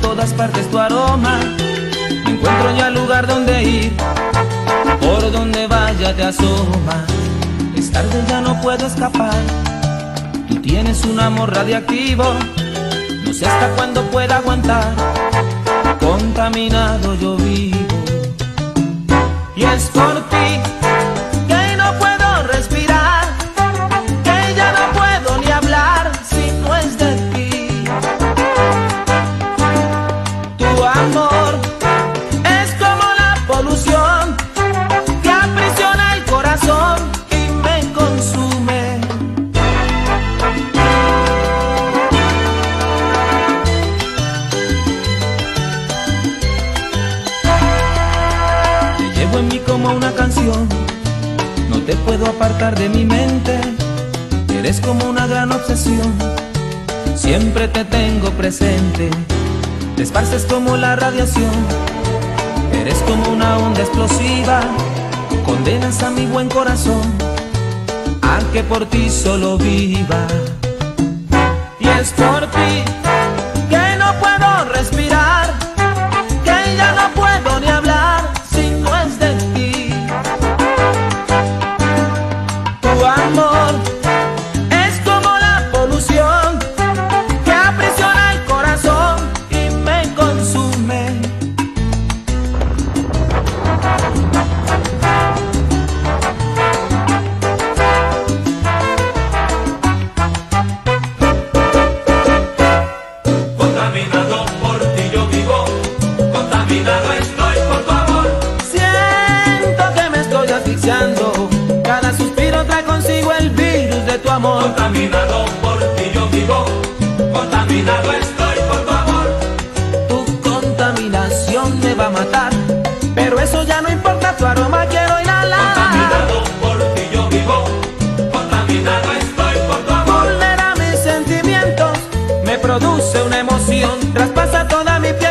todas partes tu aroma. No encuentro ya lugar donde ir, por donde vaya te asoma. Es tarde, ya no puedo escapar. Tú tienes un amor radiactivo, no sé hasta cuándo pueda aguantar. Contaminado yo vivo, y es por ti como una canción, no te puedo apartar de mi mente. Eres como una gran obsesión, siempre te tengo presente. Te esparces como la radiación, eres como una onda explosiva. Condenas a mi buen corazón a que por ti solo viva. Y es por ti contaminado estoy por tu amor. Siento que me estoy asfixiando. Cada suspiro trae consigo el virus de tu amor. Contaminado por ti yo vivo, contaminado estoy por tu amor. Tu contaminación me va a matar. Pero eso ya no importa, tu aroma quiero inhalar. Contaminado por ti yo vivo, contaminado estoy por tu amor. Vulnera mis sentimientos, me produce una emoción. Traspasa toda mi piel,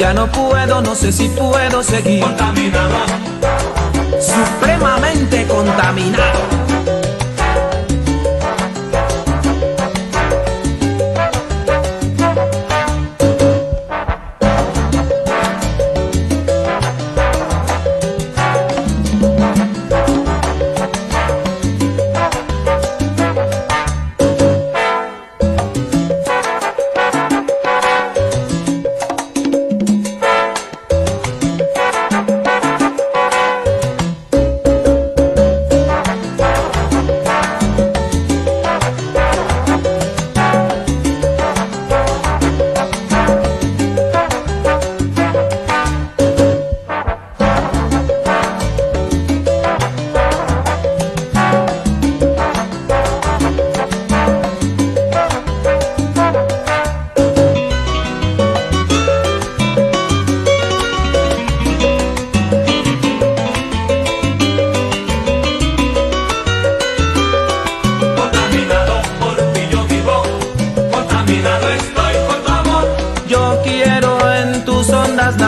ya no puedo, no sé si puedo seguir. Contaminado, Supremamente contaminado. contaminado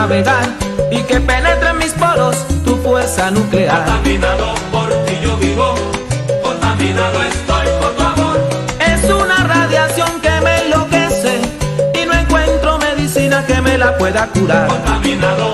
navegar y que penetre en mis poros tu fuerza nuclear. Contaminado por ti yo vivo, contaminado estoy por tu amor. Es una radiación que me enloquece y no encuentro medicina que me la pueda curar. Contaminado